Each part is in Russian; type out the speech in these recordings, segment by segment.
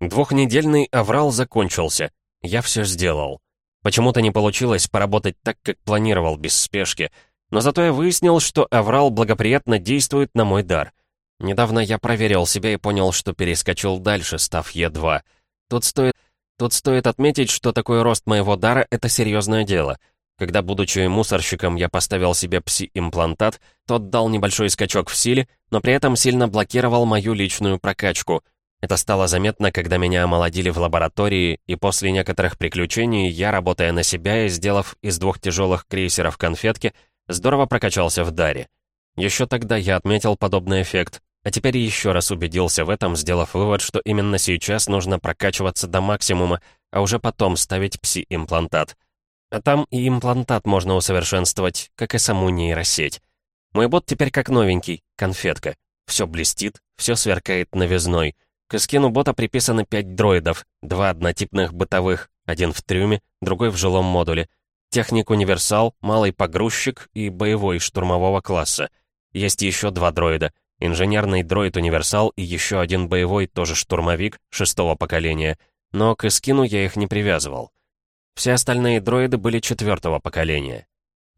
Двухнедельный аврал закончился. Я все сделал. Почему-то не получилось поработать так, как планировал, без спешки. Но зато я выяснил, что аврал благоприятно действует на мой дар. Недавно я проверил себя и понял, что перескочил дальше, став Е2. Тут стоит, тут стоит отметить, что такой рост моего дара — это серьезное дело. Когда, будучи мусорщиком, я поставил себе пси-имплантат, тот дал небольшой скачок в силе, но при этом сильно блокировал мою личную прокачку — это стало заметно, когда меня омолодили в лаборатории, и после некоторых приключений я, работая на себя и сделав из двух тяжелых крейсеров конфетки, здорово прокачался в даре. Еще тогда я отметил подобный эффект, а теперь еще раз убедился в этом, сделав вывод, что именно сейчас нужно прокачиваться до максимума, а уже потом ставить пси-имплантат. А там и имплантат можно усовершенствовать, как и саму нейросеть. Мой бот теперь как новенький, конфетка. Все блестит, все сверкает новизной — к эскину бота приписаны пять дроидов, два однотипных бытовых, один в трюме, другой в жилом модуле. Техник-универсал, малый погрузчик и боевой штурмового класса. Есть еще два дроида. Инженерный дроид-универсал и еще один боевой, тоже штурмовик, шестого поколения. Но к эскину я их не привязывал. Все остальные дроиды были четвертого поколения.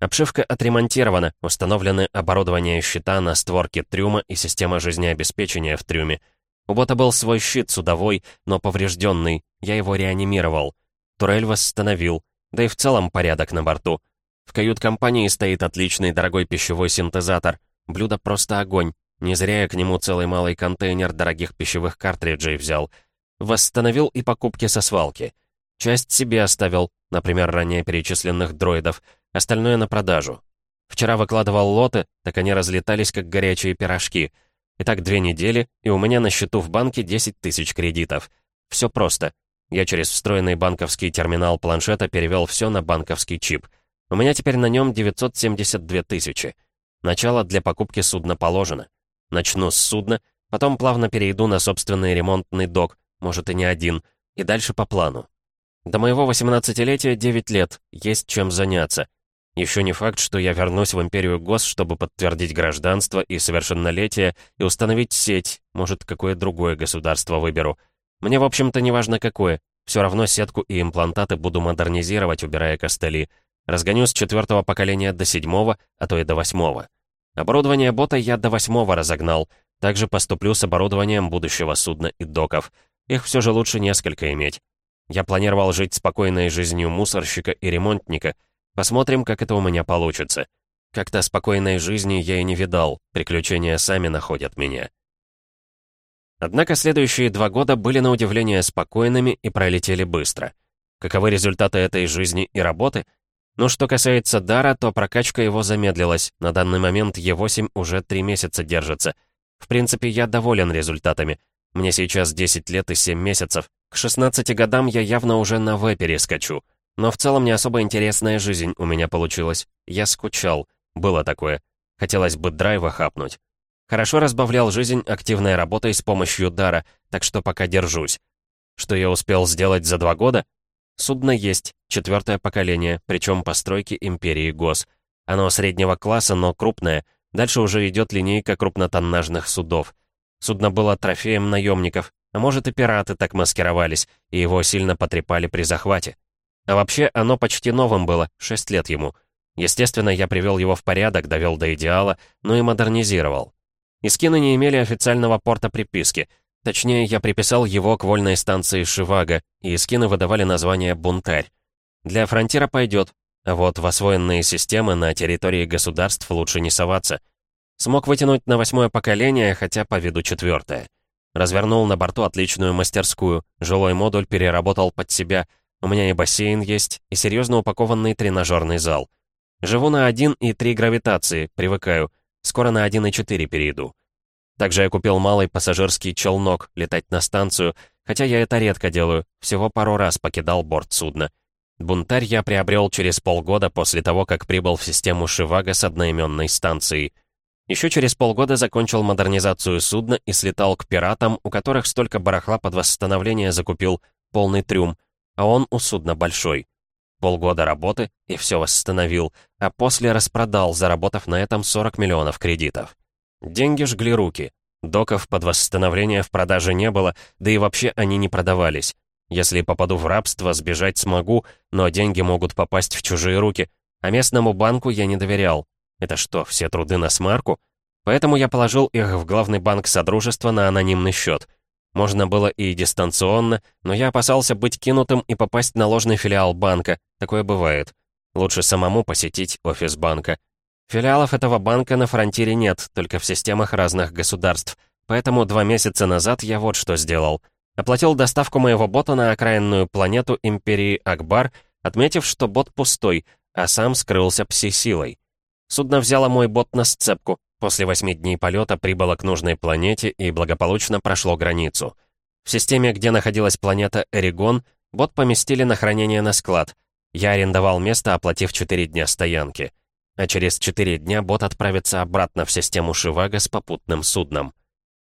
Обшивка отремонтирована, установлены оборудование щита на створке трюма и система жизнеобеспечения в трюме — у бота был свой щит судовой, но поврежденный. Я его реанимировал. Турель восстановил. Да и в целом порядок на борту. В кают-компании стоит отличный дорогой пищевой синтезатор. Блюдо просто огонь. Не зря я к нему целый малый контейнер дорогих пищевых картриджей взял. Восстановил и покупки со свалки. Часть себе оставил, например, ранее перечисленных дроидов, остальное на продажу. Вчера выкладывал лоты, так они разлетались, как горячие пирожки — Итак, две недели, и у меня на счету в банке 10 тысяч кредитов. Все просто. Я через встроенный банковский терминал планшета перевел все на банковский чип. У меня теперь на нем 972 тысячи. Начало для покупки судна положено. Начну с судна, потом плавно перейду на собственный ремонтный док, может и не один, и дальше по плану. До моего 18-летия 9 лет, есть чем заняться. Еще не факт, что я вернусь в Империю ГОС, чтобы подтвердить гражданство и совершеннолетие и установить сеть, может, какое другое государство выберу. Мне, в общем-то, не важно какое. Все равно сетку и имплантаты буду модернизировать, убирая костыли. Разгоню с четвертого поколения до седьмого, а то и до восьмого. Оборудование бота я до восьмого разогнал. Также поступлю с оборудованием будущего судна и доков. Их все же лучше несколько иметь. Я планировал жить спокойной жизнью мусорщика и ремонтника — Посмотрим, как это у меня получится. Как-то спокойной жизни я и не видал, приключения сами находят меня. Однако следующие два года были на удивление спокойными и пролетели быстро. Каковы результаты этой жизни и работы? Ну, что касается дара, то прокачка его замедлилась. На данный момент Е8 уже три месяца держится. В принципе, я доволен результатами. Мне сейчас 10 лет и 7 месяцев. К 16 годам я явно уже на В перескочу. Но в целом не особо интересная жизнь у меня получилась. Я скучал. Было такое. Хотелось бы драйва хапнуть. Хорошо разбавлял жизнь активной работой с помощью дара, так что пока держусь. Что я успел сделать за два года? Судно есть, четвертое поколение, причем постройки Империи ГОС. Оно среднего класса, но крупное. Дальше уже идет линейка крупнотоннажных судов. Судно было трофеем наемников, а может и пираты так маскировались, и его сильно потрепали при захвате. А вообще, оно почти новым было, 6 лет ему. Естественно, я привел его в порядок, довел до идеала, но и модернизировал. Искины не имели официального порта приписки. Точнее, я приписал его к вольной станции Шивага, и искины выдавали название «Бунтарь». Для фронтира пойдет, а вот в освоенные системы на территории государств лучше не соваться. Смог вытянуть на восьмое поколение, хотя по виду четвертое. Развернул на борту отличную мастерскую, жилой модуль переработал под себя — у меня и бассейн есть, и серьезно упакованный тренажерный зал. Живу на 1 и 3 гравитации, привыкаю. Скоро на 1 и 4 перейду. Также я купил малый пассажирский челнок, летать на станцию, хотя я это редко делаю, всего пару раз покидал борт судна. Бунтарь я приобрел через полгода после того, как прибыл в систему Шивага с одноименной станцией. Еще через полгода закончил модернизацию судна и слетал к пиратам, у которых столько барахла под восстановление закупил, полный трюм, а он у судна большой. Полгода работы и все восстановил, а после распродал, заработав на этом 40 миллионов кредитов. Деньги жгли руки. Доков под восстановление в продаже не было, да и вообще они не продавались. Если попаду в рабство, сбежать смогу, но деньги могут попасть в чужие руки, а местному банку я не доверял. Это что, все труды на смарку? Поэтому я положил их в главный банк Содружества на анонимный счет. Можно было и дистанционно, но я опасался быть кинутым и попасть на ложный филиал банка. Такое бывает. Лучше самому посетить офис банка. Филиалов этого банка на фронтире нет, только в системах разных государств. Поэтому два месяца назад я вот что сделал. Оплатил доставку моего бота на окраинную планету Империи Акбар, отметив, что бот пустой, а сам скрылся пси-силой. Судно взяло мой бот на сцепку, после восьми дней полета прибыло к нужной планете и благополучно прошло границу. В системе, где находилась планета Эригон, бот поместили на хранение на склад. Я арендовал место, оплатив 4 дня стоянки. А через 4 дня бот отправится обратно в систему Шивага с попутным судном.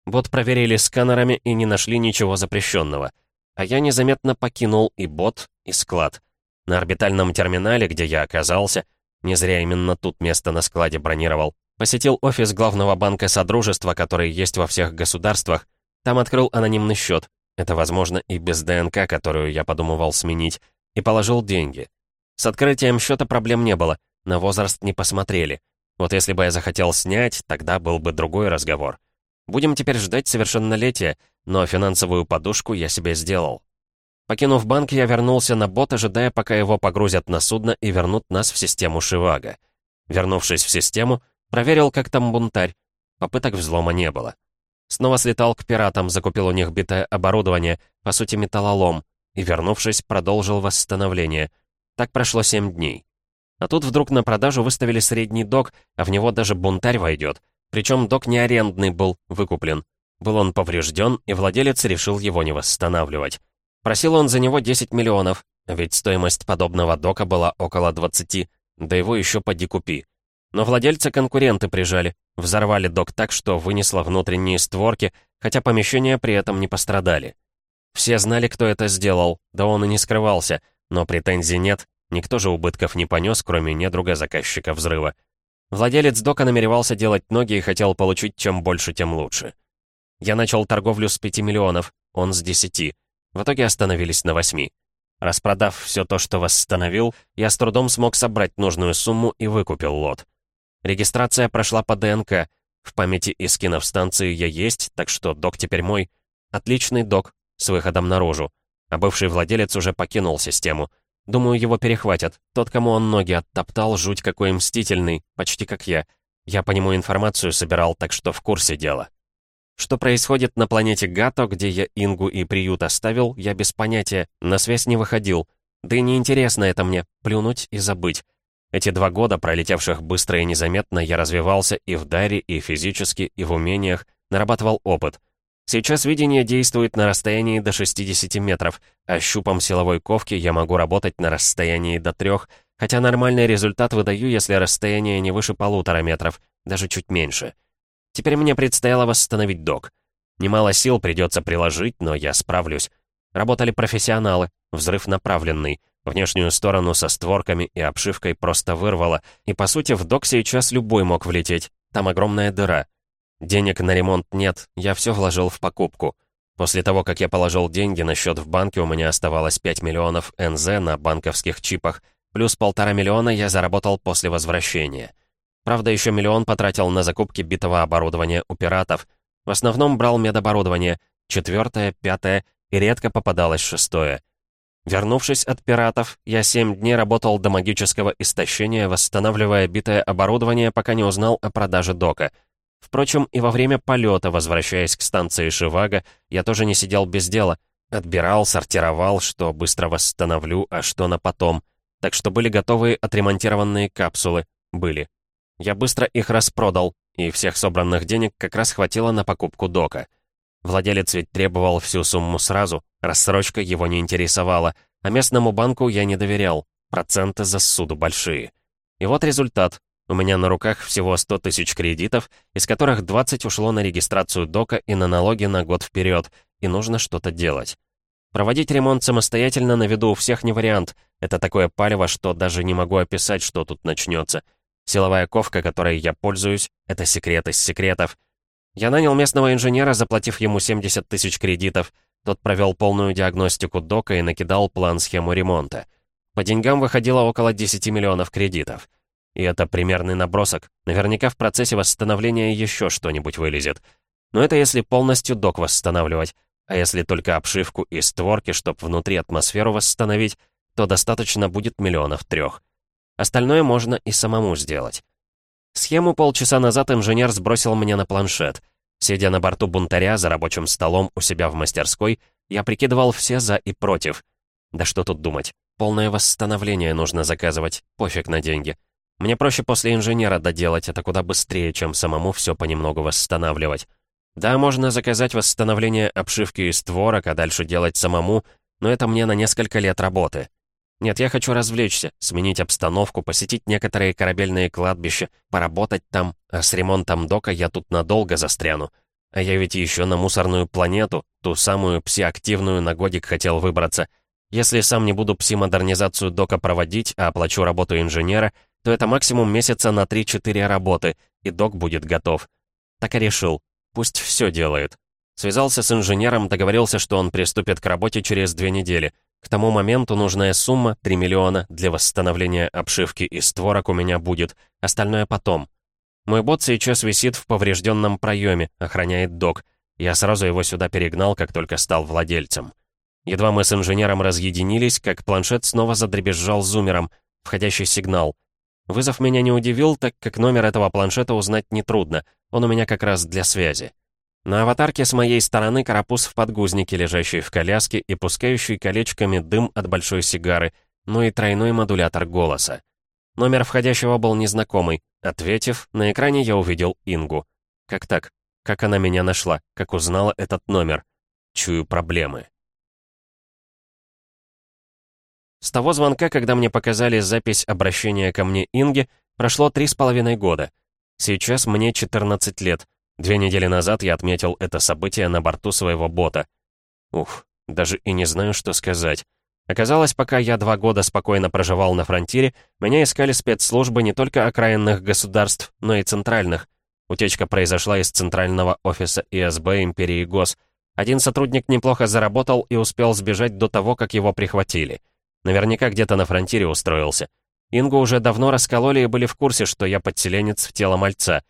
Бот проверили сканерами и не нашли ничего запрещенного. А я незаметно покинул и бот, и склад. На орбитальном терминале, где я оказался, не зря именно тут место на складе бронировал. Посетил офис главного банка Содружества, который есть во всех государствах. Там открыл анонимный счет. Это возможно и без ДНК, которую я подумывал сменить. И положил деньги. С открытием счета проблем не было. На возраст не посмотрели. Вот если бы я захотел снять, тогда был бы другой разговор. Будем теперь ждать совершеннолетия, но финансовую подушку я себе сделал. Покинув банк, я вернулся на бот, ожидая, пока его погрузят на судно и вернут нас в систему Шивага. Вернувшись в систему, проверил, как там бунтарь. Попыток взлома не было. Снова слетал к пиратам, закупил у них битое оборудование, по сути металлолом, и, вернувшись, продолжил восстановление. Так прошло семь дней. А тут вдруг на продажу выставили средний док, а в него даже бунтарь войдет. Причем док не арендный был, выкуплен. Был он поврежден, и владелец решил его не восстанавливать. Просил он за него 10 миллионов, ведь стоимость подобного дока была около 20, да его еще поди купи. Но владельцы конкуренты прижали, взорвали док так, что вынесло внутренние створки, хотя помещения при этом не пострадали. Все знали, кто это сделал, да он и не скрывался, но претензий нет, никто же убытков не понес, кроме недруга заказчика взрыва. Владелец дока намеревался делать ноги и хотел получить чем больше, тем лучше. Я начал торговлю с 5 миллионов, он с 10. В итоге остановились на восьми. Распродав все то, что восстановил, я с трудом смог собрать нужную сумму и выкупил лот. Регистрация прошла по ДНК. В памяти и скинов станции я есть, так что док теперь мой. Отличный док, с выходом наружу. А бывший владелец уже покинул систему. Думаю, его перехватят. Тот, кому он ноги оттоптал, жуть какой мстительный, почти как я. Я по нему информацию собирал, так что в курсе дела. Что происходит на планете Гато, где я Ингу и приют оставил, я без понятия, на связь не выходил. Да и неинтересно это мне, плюнуть и забыть. Эти два года, пролетевших быстро и незаметно, я развивался и в даре, и физически, и в умениях, нарабатывал опыт. Сейчас видение действует на расстоянии до 60 метров, а щупом силовой ковки я могу работать на расстоянии до трех, хотя нормальный результат выдаю, если расстояние не выше полутора метров, даже чуть меньше. Теперь мне предстояло восстановить док. Немало сил придется приложить, но я справлюсь. Работали профессионалы, взрыв направленный. Внешнюю сторону со створками и обшивкой просто вырвало, и по сути в док сейчас любой мог влететь. Там огромная дыра. Денег на ремонт нет, я все вложил в покупку. После того, как я положил деньги на счет в банке, у меня оставалось 5 миллионов НЗ на банковских чипах, плюс полтора миллиона я заработал после возвращения. Правда, еще миллион потратил на закупки битого оборудования у пиратов. В основном брал медоборудование, четвертое, пятое и редко попадалось шестое. Вернувшись от пиратов, я семь дней работал до магического истощения, восстанавливая битое оборудование, пока не узнал о продаже дока. Впрочем, и во время полета, возвращаясь к станции Шивага, я тоже не сидел без дела. Отбирал, сортировал, что быстро восстановлю, а что на потом. Так что были готовые отремонтированные капсулы. Были. Я быстро их распродал, и всех собранных денег как раз хватило на покупку дока. Владелец ведь требовал всю сумму сразу, рассрочка его не интересовала, а местному банку я не доверял, проценты за суду большие. И вот результат. У меня на руках всего 100 тысяч кредитов, из которых 20 ушло на регистрацию дока и на налоги на год вперед, и нужно что-то делать. Проводить ремонт самостоятельно на виду у всех не вариант. Это такое палево, что даже не могу описать, что тут начнется. Силовая ковка, которой я пользуюсь, это секрет из секретов. Я нанял местного инженера, заплатив ему 70 тысяч кредитов. Тот провел полную диагностику дока и накидал план-схему ремонта. По деньгам выходило около 10 миллионов кредитов. И это примерный набросок. Наверняка в процессе восстановления еще что-нибудь вылезет. Но это если полностью док восстанавливать. А если только обшивку и створки, чтобы внутри атмосферу восстановить, то достаточно будет миллионов трех. Остальное можно и самому сделать. Схему полчаса назад инженер сбросил мне на планшет. Сидя на борту бунтаря за рабочим столом у себя в мастерской, я прикидывал все «за» и «против». Да что тут думать, полное восстановление нужно заказывать, пофиг на деньги. Мне проще после инженера доделать, это куда быстрее, чем самому все понемногу восстанавливать. Да, можно заказать восстановление обшивки и створок, а дальше делать самому, но это мне на несколько лет работы. Нет, я хочу развлечься, сменить обстановку, посетить некоторые корабельные кладбища, поработать там, а с ремонтом дока я тут надолго застряну. А я ведь еще на мусорную планету, ту самую пси-активную, на годик хотел выбраться. Если сам не буду пси-модернизацию дока проводить, а оплачу работу инженера, то это максимум месяца на 3-4 работы, и док будет готов. Так и решил. Пусть все делает. Связался с инженером, договорился, что он приступит к работе через две недели. К тому моменту нужная сумма, 3 миллиона, для восстановления обшивки и створок у меня будет, остальное потом. Мой бот сейчас висит в поврежденном проеме, охраняет док. Я сразу его сюда перегнал, как только стал владельцем. Едва мы с инженером разъединились, как планшет снова задребезжал зумером, входящий сигнал. Вызов меня не удивил, так как номер этого планшета узнать нетрудно, он у меня как раз для связи. На аватарке с моей стороны карапуз в подгузнике, лежащий в коляске и пускающий колечками дым от большой сигары, ну и тройной модулятор голоса. Номер входящего был незнакомый. Ответив, на экране я увидел Ингу. Как так? Как она меня нашла? Как узнала этот номер? Чую проблемы. С того звонка, когда мне показали запись обращения ко мне Инги, прошло три с половиной года. Сейчас мне 14 лет. Две недели назад я отметил это событие на борту своего бота. Ух, даже и не знаю, что сказать. Оказалось, пока я два года спокойно проживал на фронтире, меня искали спецслужбы не только окраинных государств, но и центральных. Утечка произошла из центрального офиса ИСБ Империи ГОС. Один сотрудник неплохо заработал и успел сбежать до того, как его прихватили. Наверняка где-то на фронтире устроился. Ингу уже давно раскололи и были в курсе, что я подселенец в тело мальца.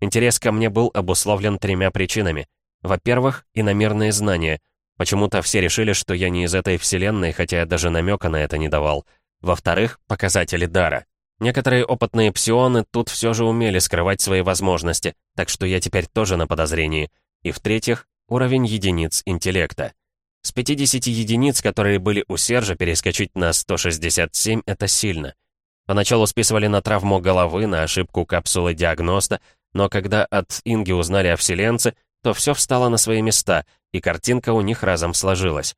Интерес ко мне был обусловлен тремя причинами. Во-первых, иномерные знания. Почему-то все решили, что я не из этой вселенной, хотя я даже намека на это не давал. Во-вторых, показатели дара. Некоторые опытные псионы тут все же умели скрывать свои возможности, так что я теперь тоже на подозрении. И в-третьих, уровень единиц интеллекта. С 50 единиц, которые были у Сержа, перескочить на 167 — это сильно. Поначалу списывали на травму головы, на ошибку капсулы диагноста, но когда от Инги узнали о вселенце, то все встало на свои места, и картинка у них разом сложилась.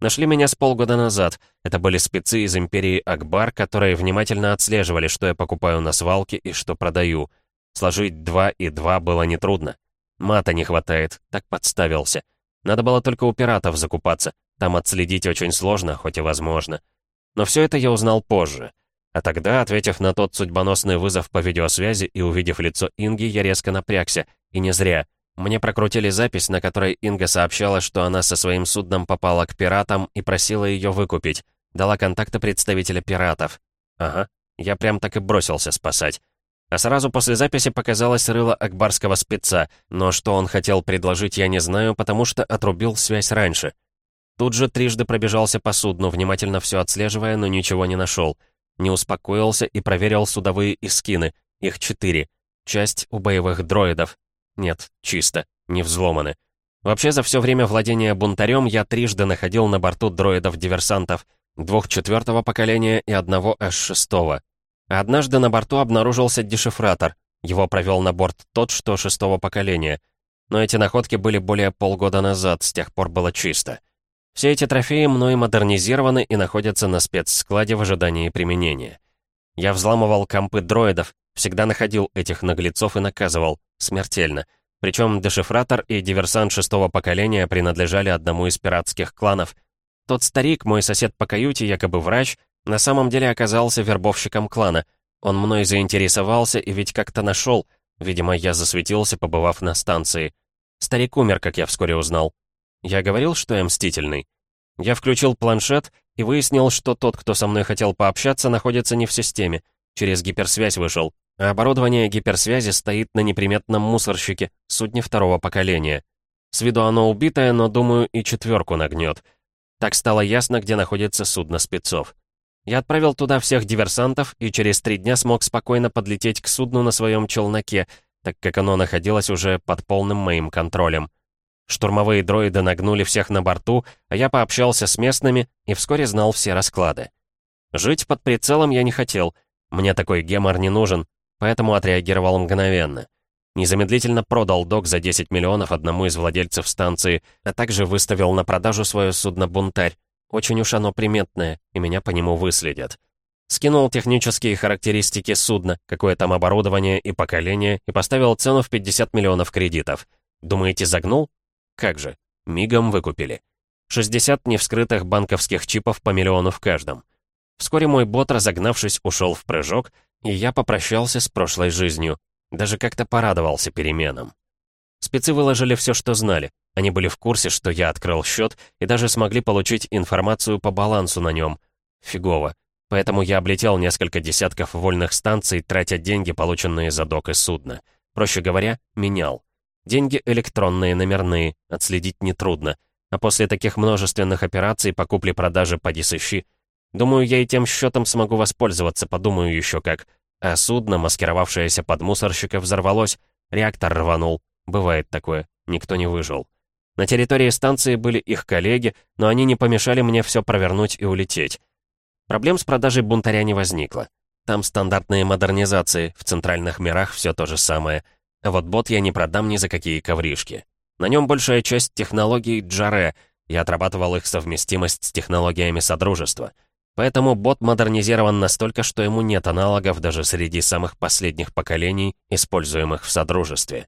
Нашли меня с полгода назад. Это были спецы из империи Акбар, которые внимательно отслеживали, что я покупаю на свалке и что продаю. Сложить два и два было нетрудно. Мата не хватает, так подставился. Надо было только у пиратов закупаться. Там отследить очень сложно, хоть и возможно. Но все это я узнал позже. А тогда, ответив на тот судьбоносный вызов по видеосвязи и увидев лицо Инги, я резко напрягся. И не зря. Мне прокрутили запись, на которой Инга сообщала, что она со своим судном попала к пиратам и просила ее выкупить. Дала контакты представителя пиратов. Ага, я прям так и бросился спасать. А сразу после записи показалось рыло акбарского спеца, но что он хотел предложить, я не знаю, потому что отрубил связь раньше. Тут же трижды пробежался по судну, внимательно все отслеживая, но ничего не нашел. Не успокоился и проверил судовые искины. Их четыре. Часть у боевых дроидов. Нет, чисто, не взломаны. Вообще, за все время владения бунтарем я трижды находил на борту дроидов-диверсантов, двух четвертого поколения и одного С-6. Однажды на борту обнаружился дешифратор. Его провел на борт тот, что шестого поколения. Но эти находки были более полгода назад, с тех пор было чисто. Все эти трофеи мной модернизированы и находятся на спецскладе в ожидании применения. Я взламывал компы дроидов, всегда находил этих наглецов и наказывал. Смертельно. Причем дешифратор и диверсант шестого поколения принадлежали одному из пиратских кланов. Тот старик, мой сосед по каюте, якобы врач, на самом деле оказался вербовщиком клана. Он мной заинтересовался и ведь как-то нашел. Видимо, я засветился, побывав на станции. Старик умер, как я вскоре узнал. Я говорил, что я мстительный. Я включил планшет и выяснил, что тот, кто со мной хотел пообщаться, находится не в системе. Через гиперсвязь вышел. А оборудование гиперсвязи стоит на неприметном мусорщике, судне второго поколения. С виду оно убитое, но, думаю, и четверку нагнет. Так стало ясно, где находится судно спецов. Я отправил туда всех диверсантов и через три дня смог спокойно подлететь к судну на своем челноке, так как оно находилось уже под полным моим контролем. Штурмовые дроиды нагнули всех на борту, а я пообщался с местными и вскоре знал все расклады. Жить под прицелом я не хотел, мне такой гемор не нужен, поэтому отреагировал мгновенно. Незамедлительно продал док за 10 миллионов одному из владельцев станции, а также выставил на продажу свое судно «Бунтарь». Очень уж оно приметное, и меня по нему выследят. Скинул технические характеристики судна, какое там оборудование и поколение, и поставил цену в 50 миллионов кредитов. Думаете, загнул? Как же, мигом выкупили. 60 невскрытых банковских чипов по миллиону в каждом. Вскоре мой бот, разогнавшись, ушел в прыжок, и я попрощался с прошлой жизнью. Даже как-то порадовался переменам. Спецы выложили все, что знали. Они были в курсе, что я открыл счет, и даже смогли получить информацию по балансу на нем. Фигово. Поэтому я облетел несколько десятков вольных станций, тратя деньги, полученные за док и судно. Проще говоря, менял. Деньги электронные, номерные, отследить нетрудно. А после таких множественных операций по купле-продаже поди сыщи. Думаю, я и тем счетом смогу воспользоваться, подумаю еще как. А судно, маскировавшееся под мусорщика, взорвалось. Реактор рванул. Бывает такое. Никто не выжил. На территории станции были их коллеги, но они не помешали мне все провернуть и улететь. Проблем с продажей бунтаря не возникло. Там стандартные модернизации, в центральных мирах все то же самое. А вот бот я не продам ни за какие ковришки. На нем большая часть технологий Джаре, я отрабатывал их совместимость с технологиями Содружества — Поэтому бот модернизирован настолько, что ему нет аналогов даже среди самых последних поколений, используемых в Содружестве.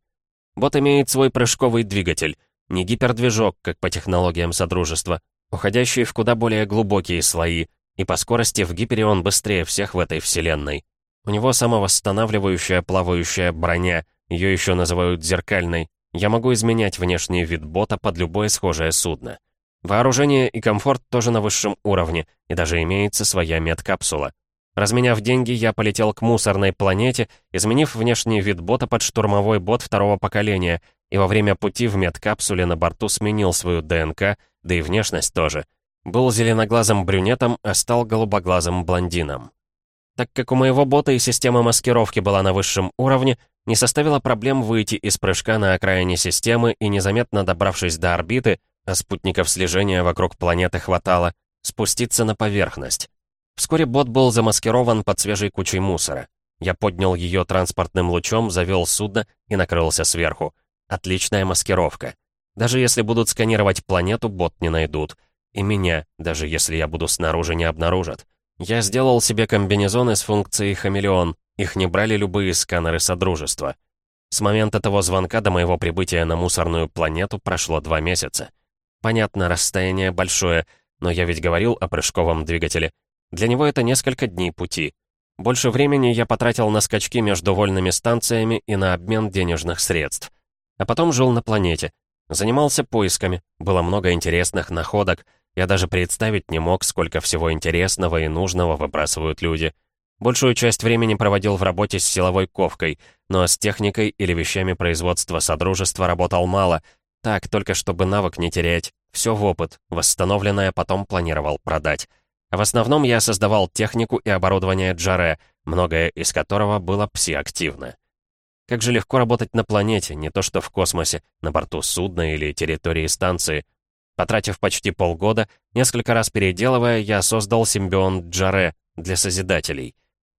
Бот имеет свой прыжковый двигатель, не гипердвижок, как по технологиям Содружества, уходящий в куда более глубокие слои, и по скорости в гипере он быстрее всех в этой вселенной. У него самовосстанавливающая плавающая броня, ее еще называют зеркальной. Я могу изменять внешний вид бота под любое схожее судно. Вооружение и комфорт тоже на высшем уровне, и даже имеется своя медкапсула. Разменяв деньги, я полетел к мусорной планете, изменив внешний вид бота под штурмовой бот второго поколения, и во время пути в медкапсуле на борту сменил свою ДНК, да и внешность тоже. Был зеленоглазым брюнетом, а стал голубоглазым блондином. Так как у моего бота и система маскировки была на высшем уровне, не составило проблем выйти из прыжка на окраине системы и, незаметно добравшись до орбиты, а спутников слежения вокруг планеты хватало, спуститься на поверхность. Вскоре бот был замаскирован под свежей кучей мусора. Я поднял ее транспортным лучом, завел судно и накрылся сверху. Отличная маскировка. Даже если будут сканировать планету, бот не найдут. И меня, даже если я буду снаружи, не обнаружат. Я сделал себе комбинезоны с функцией «Хамелеон». Их не брали любые сканеры Содружества. С момента того звонка до моего прибытия на мусорную планету прошло два месяца. Понятно, расстояние большое, но я ведь говорил о прыжковом двигателе. Для него это несколько дней пути. Больше времени я потратил на скачки между вольными станциями и на обмен денежных средств. А потом жил на планете. Занимался поисками, было много интересных находок. Я даже представить не мог, сколько всего интересного и нужного выбрасывают люди. Большую часть времени проводил в работе с силовой ковкой, но с техникой или вещами производства Содружества работал мало — так, только чтобы навык не терять. Все в опыт, восстановленное потом планировал продать. В основном я создавал технику и оборудование Джаре, многое из которого было псиактивно. Как же легко работать на планете, не то что в космосе, на борту судна или территории станции. Потратив почти полгода, несколько раз переделывая, я создал симбион Джаре для Созидателей.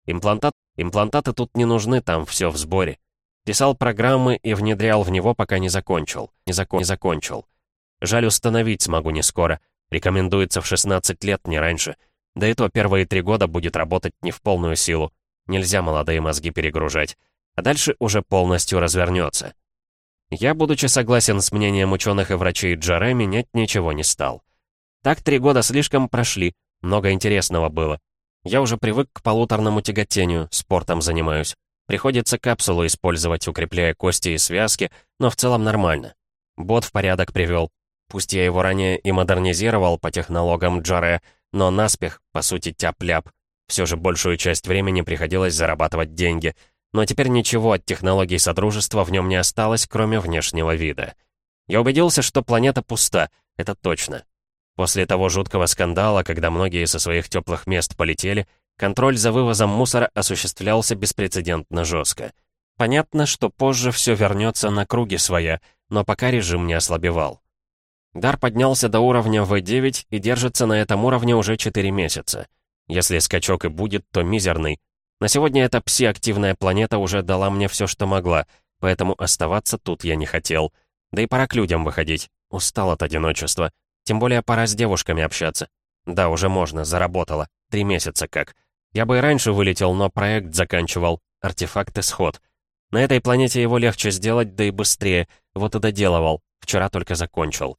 Имплантат, имплантаты тут не нужны, там все в сборе. Писал программы и внедрял в него, пока не закончил. Не, закон, не закончил. Жаль, установить смогу не скоро. Рекомендуется в 16 лет, не раньше. Да и то первые три года будет работать не в полную силу. Нельзя молодые мозги перегружать. А дальше уже полностью развернется. Я, будучи согласен с мнением ученых и врачей Джаре, менять ничего не стал. Так три года слишком прошли, много интересного было. Я уже привык к полуторному тяготению, спортом занимаюсь. Приходится капсулу использовать, укрепляя кости и связки, но в целом нормально. Бот в порядок привел. Пусть я его ранее и модернизировал по технологам Джаре, но наспех, по сути, тяп-ляп. Все же большую часть времени приходилось зарабатывать деньги. Но теперь ничего от технологий Содружества в нем не осталось, кроме внешнего вида. Я убедился, что планета пуста, это точно. После того жуткого скандала, когда многие со своих теплых мест полетели, контроль за вывозом мусора осуществлялся беспрецедентно жестко. Понятно, что позже все вернется на круги своя, но пока режим не ослабевал. Дар поднялся до уровня В9 и держится на этом уровне уже 4 месяца. Если скачок и будет, то мизерный. На сегодня эта пси-активная планета уже дала мне все, что могла, поэтому оставаться тут я не хотел. Да и пора к людям выходить. Устал от одиночества. Тем более пора с девушками общаться. Да, уже можно, заработала. Три месяца как. Я бы и раньше вылетел, но проект заканчивал. Артефакт исход. На этой планете его легче сделать, да и быстрее. Вот и доделывал. Вчера только закончил.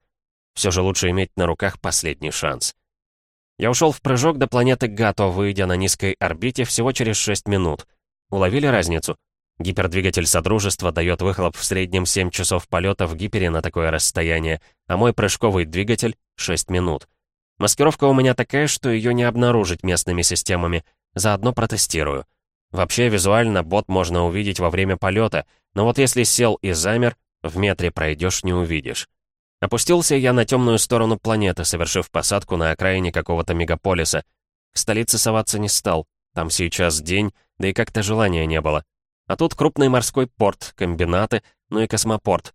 Все же лучше иметь на руках последний шанс. Я ушел в прыжок до планеты Гато, выйдя на низкой орбите всего через 6 минут. Уловили разницу? Гипердвигатель Содружества дает выхлоп в среднем 7 часов полета в гипере на такое расстояние, а мой прыжковый двигатель — 6 минут. Маскировка у меня такая, что ее не обнаружить местными системами. Заодно протестирую. Вообще, визуально бот можно увидеть во время полета, но вот если сел и замер, в метре пройдешь не увидишь. Опустился я на темную сторону планеты, совершив посадку на окраине какого-то мегаполиса. К столице соваться не стал. Там сейчас день, да и как-то желания не было. А тут крупный морской порт, комбинаты, ну и космопорт.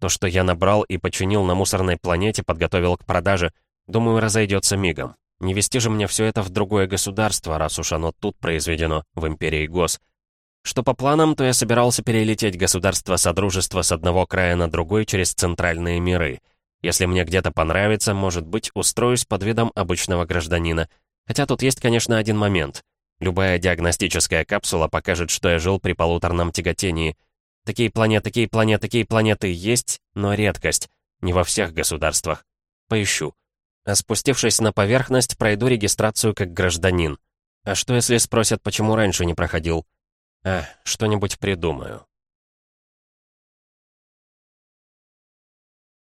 То, что я набрал и починил на мусорной планете, подготовил к продаже, думаю, разойдется мигом. Не вести же мне все это в другое государство, раз уж оно тут произведено, в Империи Гос. Что по планам, то я собирался перелететь государство Содружества с одного края на другой через центральные миры. Если мне где-то понравится, может быть, устроюсь под видом обычного гражданина. Хотя тут есть, конечно, один момент. Любая диагностическая капсула покажет, что я жил при полуторном тяготении. Такие планеты, такие планеты, такие планеты есть, но редкость. Не во всех государствах. Поищу. А спустившись на поверхность, пройду регистрацию как гражданин. А что, если спросят, почему раньше не проходил? А, что-нибудь придумаю.